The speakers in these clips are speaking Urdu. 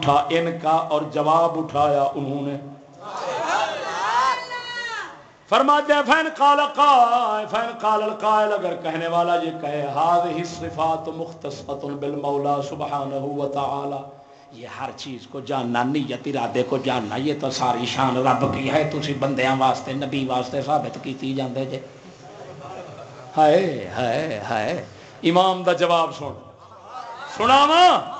اٹھا ان کا اور جواب اٹھایا انہوں نے۔ فرماتے ہیں فین قال قائل، فین قال القائل، اگر کہنے والا یہ کہے هذه صفات مختصه بالمولا سبحانه وتعالى یہ ہر چیز کو جاننا، نیت، ارادے کو جاننا، یہ تو ساری شان رب کی ہے۔ تسی بندیاں واسطے، نبی واسطے ثابت کیتی جاندے جے۔ ہائے ہائے ہائے۔ امام دا جواب سن۔ سناواں؟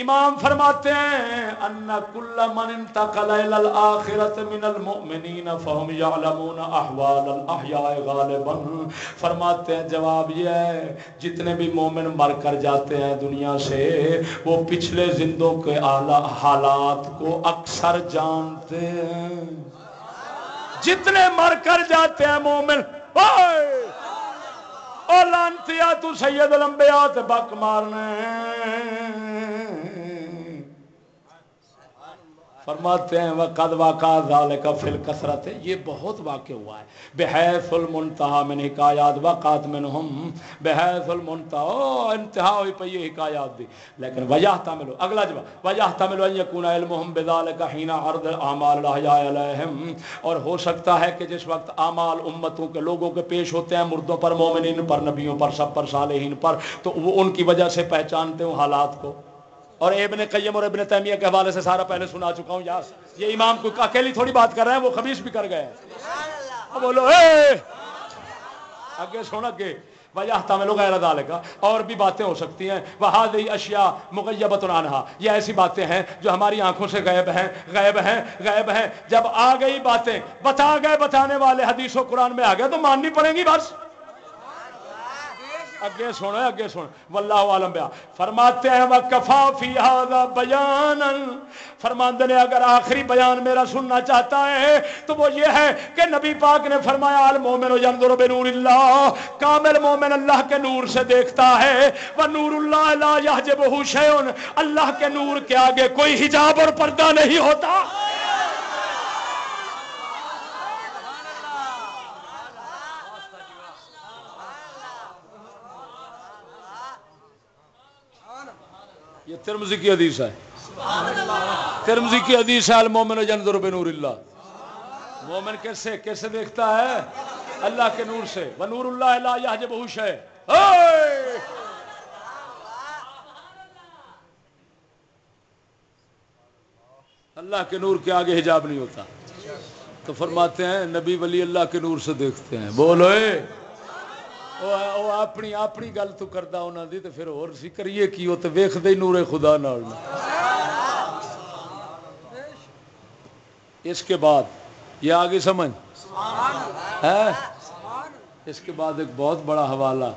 امام فرماتے ہیں، ان کل من انتقل الى الاخرت من المؤمنین فهم يعلمون احوال الاحیاء غالبا. فرماتے ہیں، جواب یہ ہے، جتنے بھی مومن مر کر جاتے ہیں دنیا سے، وہ پچھلے زندوں کے حالات کو اکثر جانتے ہیں۔ جتنے مر کر جاتے ہیں مومن، اوئے! او لانتیا تو سید الانبیاء تے بک مارنے۔ فرماتے ہیں، وقد واقع ذالک فی الکثرت یہ بہت واقع ہوا ہے۔ بحیث المنتہا من حکایات وقات منہم بحیث المنتہا انتہا ہوئی پہ یہ حکایات دی۔ لیکن وجہ تعملو اگلا جواب وجہ تعملو ان یکون علمہم بذالک حین عرض اعمال الاحیاء علیہم اور ہو سکتا ہے کہ جس وقت اعمال امتوں کے لوگوں کے پیش ہوتے ہیں، مردوں پر، مومنین پر، نبیوں پر، سب پر، صالحین پر، تو وہ ان کی وجہ سے پہچانتے ہوں حالات کو۔ اور ابن قیم اور ابن تیمیہ کے حوالے سے سارا پہلے سنا چکا ہوں یار یہ امام کو اکیلی تھوڑی بات کر رہے ہیں وہ خبیص بھی کر گئے بولو اے! آگے سن اگے۔ وجہ تمل غیر ذالک اور بھی باتیں ہو سکتی ہیں۔ وہادی اشیاء مغیبت عنہا یہ ایسی باتیں ہیں جو ہماری آنکھوں سے غائب ہیں غائب ہیں غائب ہیں۔ جب آ گئی باتیں بتا گئے بتانے والے حدیث و قرآن میں آ گئے تو ماننی پڑیں گی بس۔ اگے سن اگے سن واللہ عالم بیا۔ فرماتے ہیں وکفا فی ھذا بیانا فرماندے نے، اگر آخری بیان میرا سننا چاہتا ہے، تو وہ یہ ہے کہ نبی پاک نے فرمایا، المومن ینظر بنور اللہ۔ کامل مومن اللہ کے نور سے دیکھتا ہے۔ و نور اللہ لا یحجبہ شیء اللہ کے نور کے آگے کوئی حجاب اور پردہ نہیں ہوتا۔ یہ ترمزی کی حدیث ہے۔ ترمزی کی حدیث ہے، المومن جنظر بنور اللہ مومن کیسے کیسے دیکھتا ہے؟ اللہ کے نور سے۔ ونور اللہ لا یحجبہ شیء۔ اللہ کے نور کے آگے حجاب نہیں ہوتا۔ تو فرماتے ہیں، نبی ولی اللہ کے نور سے دیکھتے ہیں۔ بولو وہ اپنی اپنی گل تو کرتا انہوں دی تو پھر اور سی کریے کی وہ تو ویخ دے نور خدا نال اس کے بعد یہ آگے سمجھ ہے اس کے بعد ایک بہت بڑا حوالہ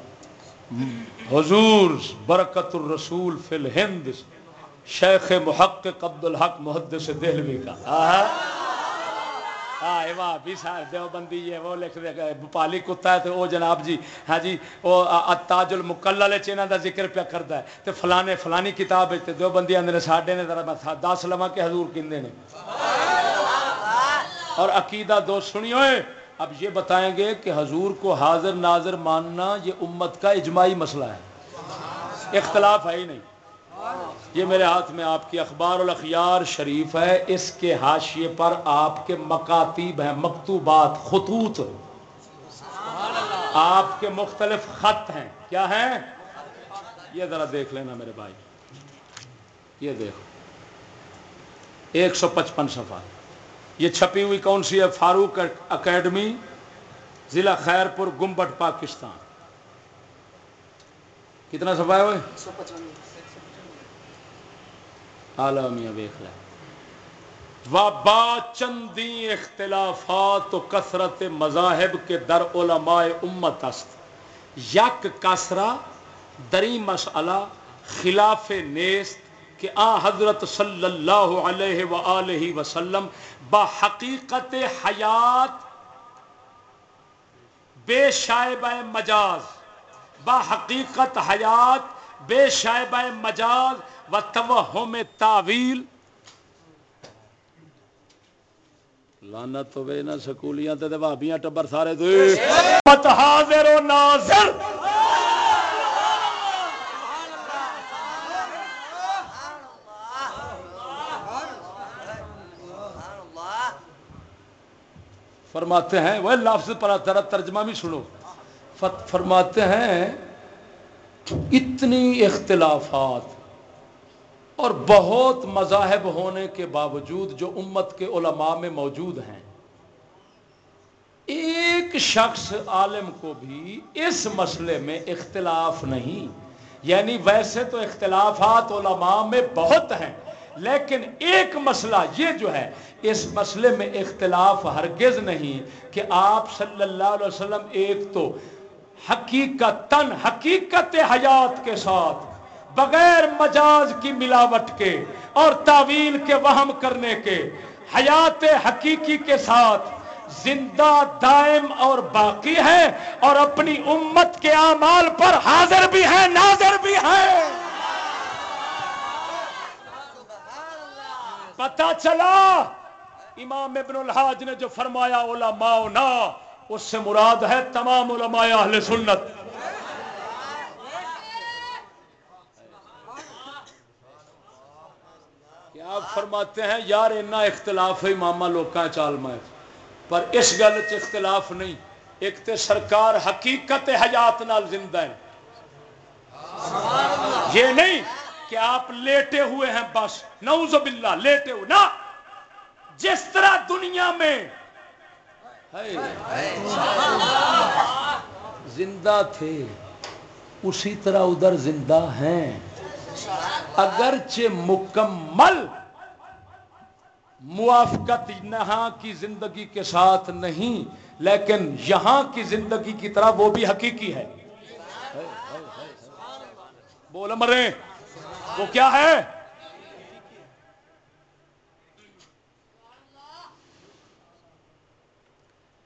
حضور برکت الرسول فی الہند شیخ محقق عبد الحق محدث دہلوی کا آہا ہاں بھی سار دیوبندی ہے وہ لکھ دے گئے بھوپالی کتا ہے تو وہ جناب جی۔ ہاں جی وہ تاج المکلل چینہ دا ذکر پہ کرتا ہے۔ تو فلانے فلانی کتاب ہے دیوبندی اندر ساڈے نے ذرا دس لواں کے حضور کندے نے۔ اور عقیدہ دوست سنی ہوئے۔ اب یہ بتائیں گے کہ حضور کو حاضر ناظر ماننا یہ امت کا اجماعی مسئلہ ہے۔ اختلاف ہے ہی نہیں۔ یہ میرے ہاتھ میں آپ کی اخبار الاخیار شریف ہے۔ اس کے حاشیے پر آپ کے مکاتیب ہیں، مکتوبات، خطوط۔ آپ کے مختلف خط ہیں۔ کیا ہیں؟ یہ ذرا دیکھ لینا میرے بھائی۔ یہ دیکھو۔ ایک سو پچپن صفحہ۔ یہ چھپی ہوئی کون سی ہے؟ فاروق اکیڈمی، ضلع خیر پور گمبٹ پاکستان۔ کتنا صفحہ ہے وہ عالمیہ ویخ لے۔ وبا چندی اختلافات و کثرت مذاہب کے در علماء امت است۔ یک کسرا دری مسئلہ خلاف نیست کہ آ حضرت صلی اللہ علیہ وآلہ وسلم با حقیقت حیات بے شائبہ مجاز، با حقیقت حیات بے شائبہ مجاز و توہم تاویل لانت ہوے نہ سکولیاں تے بھابیاں ٹبر سارے تو متحاضر و ناظر۔ فرماتے ہیں، وہ لفظ پر ترا ترجمہ بھی سنو۔ فرماتے ہیں، اتنی اختلافات اور بہت مذاہب ہونے کے باوجود جو امت کے علماء میں موجود ہیں۔ ایک شخص عالم کو بھی اس مسئلے میں اختلاف نہیں۔ یعنی ویسے تو اختلافات علماء میں بہت ہیں، لیکن ایک مسئلہ یہ جو ہے، اس مسئلے میں اختلاف ہرگز نہیں کہ آپ صلی اللہ علیہ وسلم ایک تو حقیقت حقیقت حیات کے ساتھ بغیر مجاز کی ملاوٹ کے اور تعویل کے وہم کرنے کے، حیات حقیقی کے ساتھ زندہ دائم اور باقی ہے اور اپنی امت کے اعمال پر حاضر بھی ہے، ناظر بھی ہے۔ پتا چلا؟ امام ابن الحاج نے جو فرمایا علماء نا اس سے مراد ہے تمام علماء اہل سنت۔ آپ فرماتے ہیں یار اتنا اختلاف ہے ماما لوگ چال میں۔ پر اس گل چ اختلاف نہیں۔ ایک تے سرکار حقیقت حیات نال زندہ ہے۔ یہ نہیں کہ آپ لیٹے ہوئے ہیں بس۔ نعوذ باللہ لیٹے ہوئے نا جس طرح دنیا میں زندہ تھے اسی طرح ادھر زندہ ہیں۔ اگرچہ مکمل موافقت یہاں کی زندگی کے ساتھ نہیں، لیکن یہاں کی زندگی کی طرح وہ بھی حقیقی ہے۔ بول مرے، وہ کیا ہے؟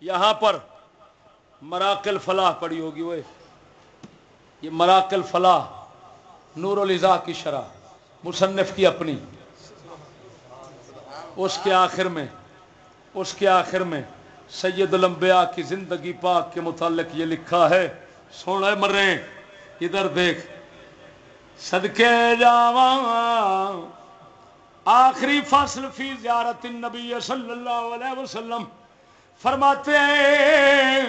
یہاں پر مراکل فلاح پڑی ہوگی، وہ یہ مراکل فلاح نور الزا کی شرح، مصنف کی اپنی۔ اس کے آخر میں، اس کے آخر میں سید الانبیاء کی زندگی پاک کے متعلق یہ لکھا ہے سونا مر رہے ادھر دیکھ۔ صدقے جاواں، آخری فصل فی زیارت النبی صلی اللہ علیہ وسلم۔ فرماتے ہیں،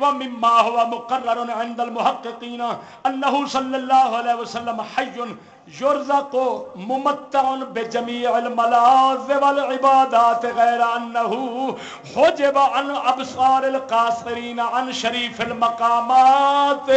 ومما هو مقرر عند المحققين انه صلى الله عليه وسلم حي یرزقو ممتعن بجمیع الملاذ والعبادات غیر انہو حجب عن ابصار القاصرين عن شریف المقامات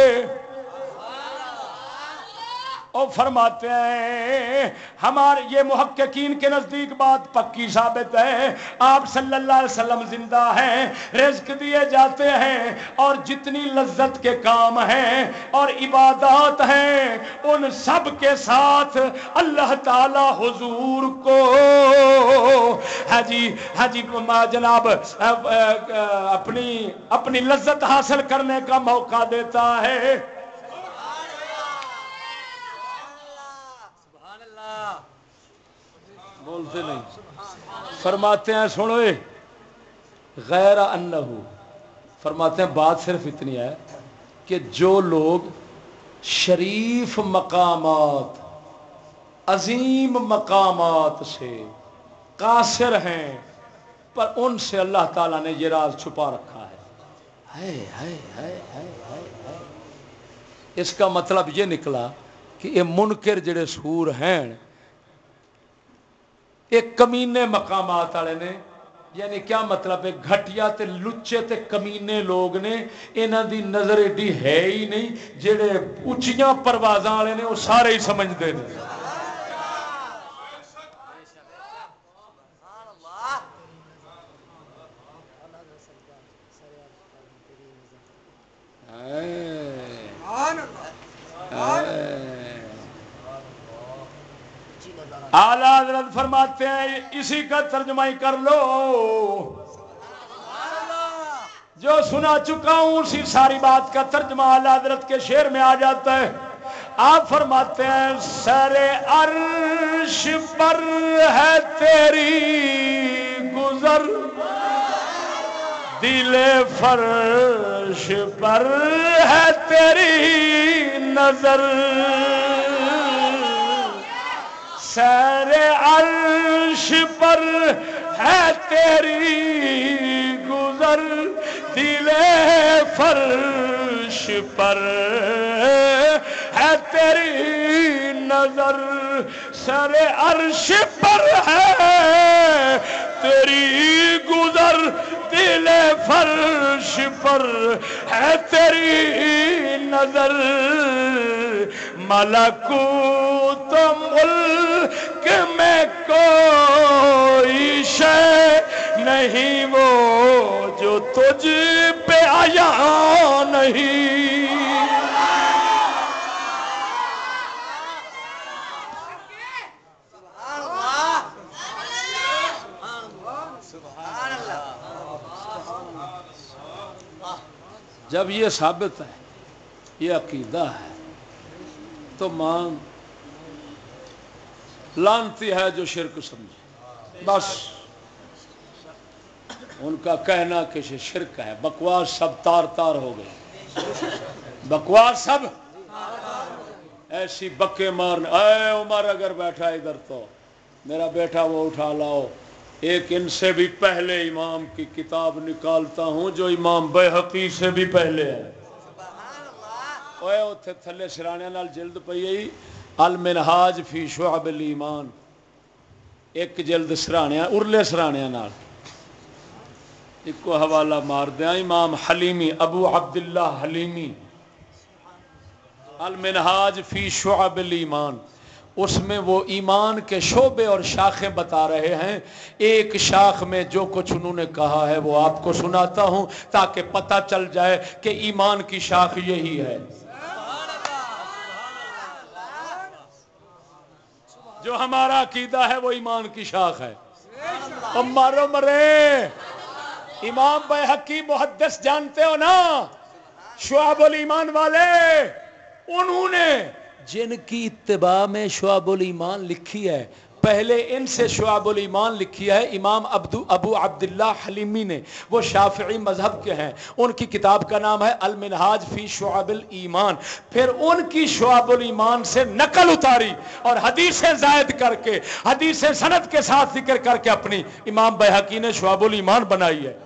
فرماتے ہیں ہمارے یہ محققین کے نزدیک بات پکی ثابت ہے۔ آپ صلی اللہ علیہ وسلم زندہ ہیں، رزق دیے جاتے ہیں اور جتنی لذت کے کام ہیں اور عبادات ہیں، ان سب کے ساتھ اللہ تعالی حضور کو۔ ہاں جی ہاں جی جناب اپنی اپنی لذت حاصل کرنے کا موقع دیتا ہے۔ بولتے نہیں۔ فرماتے ہیں، سنو غیر انہو۔ فرماتے ہیں، بات صرف اتنی ہے کہ جو لوگ شریف مقامات، عظیم مقامات سے قاصر ہیں، پر ان سے اللہ تعالیٰ نے یہ راز چھپا رکھا ہے۔ اس کا مطلب یہ نکلا کہ یہ منکر جڑے سور ہیں ایک کمینے مقامات والے نے یعنی کیا مطلب ہے؟ گھٹیا تے لچے تے کمینے لوگ نے، انہاں دی نظر ایڈی ہے ہی نہیں، جڑے اونچیاں پروازاں والے نے، وہ سارے ہی سمجھتے ہیں فرماتے ہیں، اسی کا ترجمہ کر لو۔ جو سنا چکا ہوں، اسی ساری بات کا ترجمہ حضرت کے شیر میں آ جاتا ہے۔ آپ فرماتے ہیں، سر عرش پر ہے تیری گزر۔ دل فرش پر ہے تیری نظر۔ سیر عرش پر ہے تیری گزر دل فرش پر ہے تیری نظر سر عرش پر ہے تیری گزر دل فرش پر ہے تیری نظر ملکو تو ملک میں کوئی شے نہیں، وہ جو تجھ پہ آیا نہیں۔ جب یہ ثابت ہے، یہ عقیدہ ہے، تو مان لانتی ہے جو شرک سمجھے۔ بس۔ ان کا کہنا کہ شرک ہے۔ بکواس سب تار تار ہو گئے۔ بکواس سب۔ ایسی بکے مارنے اے عمر، اگر بیٹھا ادھر تو۔ میرا بیٹا وہ اٹھا لاؤ۔ ایک ان سے بھی پہلے امام کی کتاب نکالتا ہوں، جو امام بےحقی سے بھی پہلے ہے۔ تھلے سرانے نال جلد پی المنہاج فی شعب الایمان۔ ایک جلد سرانے ارلے سرانے نال۔ ایک حوالہ مار دیا امام حلیمی، ابو عبداللہ حلیمی۔ المنہاج فی شعب الایمان۔ اس میں وہ ایمان کے شعبے اور شاخیں بتا رہے ہیں۔ ایک شاخ میں جو کچھ انہوں نے کہا ہے، وہ آپ کو سناتا ہوں تاکہ پتہ چل جائے کہ ایمان کی شاخ یہی ہے۔ جو ہمارا عقیدہ ہے وہ ایمان کی شاخ ہے۔ مارو مرے۔ امام بے حقی محدث جانتے ہو نا؟ شعب الایمان والے۔ انہوں نے جن کی اتباع میں شعب الایمان لکھی ہے پہلے ان سے شعب الایمان لکھی ہے، امام ابدو ابو عبداللہ حلیمی نے۔ وہ شافعی مذہب کے ہیں۔ ان کی کتاب کا نام ہے المنہاج فی شعب الایمان۔ پھر ان کی شعب الایمان سے نقل اتاری اور حدیثیں زائد کر کے، حدیثیں سند کے ساتھ ذکر کر کے اپنی امام بحقی نے شعب الایمان بنائی ہے۔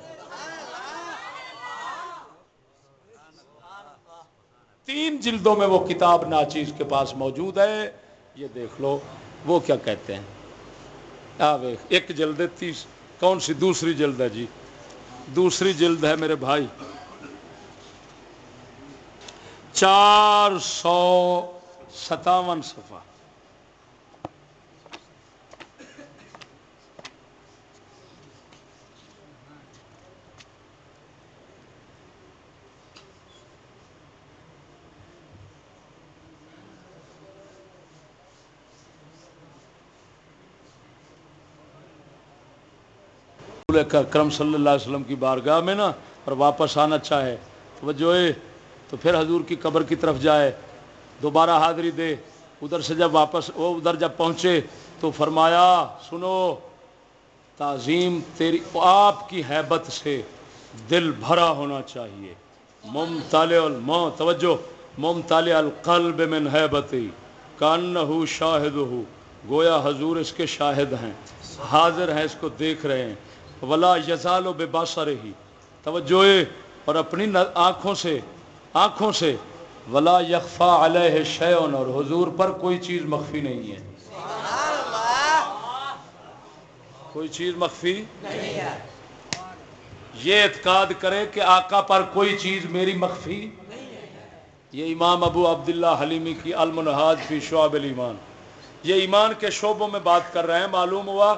تین جلدوں میں وہ کتاب ناچیز کے پاس موجود ہے۔ یہ دیکھ لو۔ وہ کیا کہتے ہیں؟ ایک جلد ہے، تیس، کون سی؟ دوسری جلد ہے جی۔ دوسری جلد ہے میرے بھائی۔ چار سو ستاون صفحہ۔ کرم صلی اللہ علیہ وسلم کی بارگاہ میں نا، اور واپس آنا چاہے۔ تو جو ہے، تو پھر حضور کی قبر کی طرف جائے۔ دوبارہ حاضری دے۔ ادھر سے جب واپس، وہ ادھر جب پہنچے تو فرمایا، سنو، تعظیم تیری، آپ کی حیبت سے دل بھرا ہونا چاہیے۔ مم تال توجہ مم تال القلب من حیبتی کان ہو شاہد ہو گویا حضور اس کے شاہد ہیں، حاضر ہیں، اس کو دیکھ رہے ہیں۔ ولا یزال و بے باسا رہی توجہ اور اپنی آنکھوں سے آنکھوں سے، ولا یکفا علیہ شیون اور حضور پر کوئی چیز مخفی نہیں ہے۔ کوئی چیز مخفی یہ اعتقاد کرے کہ آقا پر کوئی چیز میری مخفی یہ امام ابو عبداللہ حلیمی کی المنہاج فی شعب الایمان۔ یہ ایمان کے شعبوں میں بات کر رہے ہیں، معلوم ہوا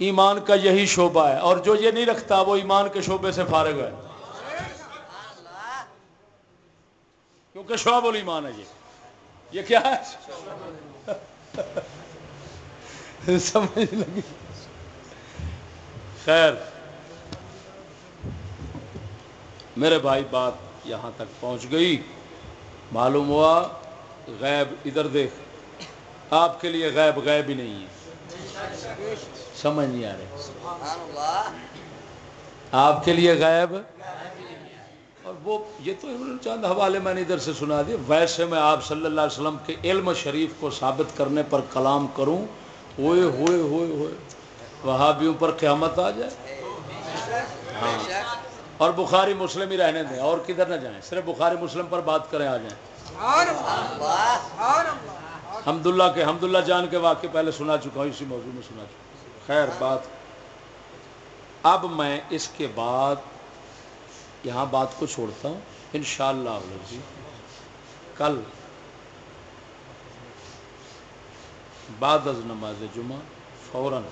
ایمان کا یہی شعبہ ہے اور جو یہ نہیں رکھتا وہ ایمان کے شعبے سے فارغ ہے۔ کیونکہ شعب الایمان ہے یہ۔ یہ کیا ہے؟ سمجھ لگی۔ خیر۔ میرے بھائی، بات یہاں تک پہنچ گئی۔ معلوم ہوا، غیب ادھر دیکھ۔ آپ کے لیے غیب غیب ہی نہیں ہے۔ سمجھ نہیں آ رہے۔ آپ کے لیے غائب؟ اور وہ یہ تو چاند حوالے میں نے ادھر سے سنا دیا ویسے میں آپ صلی اللہ علیہ وسلم کے علم شریف کو ثابت کرنے پر کلام کروں ہوئے ہوئے ہوئے ہوئے۔ وہاں بھی اوپر قیامت آ جائے۔ ہاں۔ اور بخاری مسلم ہی رہنے دیں۔ اور کدھر نہ جائیں صرف بخاری مسلم پر بات کریں آ جائیں۔ حمد اللہ۔ کے حمد اللہ جان کے واقعی پہلے سنا چکا ہوں اسی موضوع میں سنا چکا ہوں۔ خیر بات۔ اب میں اس کے بعد یہاں بات کو چھوڑتا ہوں۔ انشاءاللہ شاء جی، کل بعد از نماز جمعہ فوراً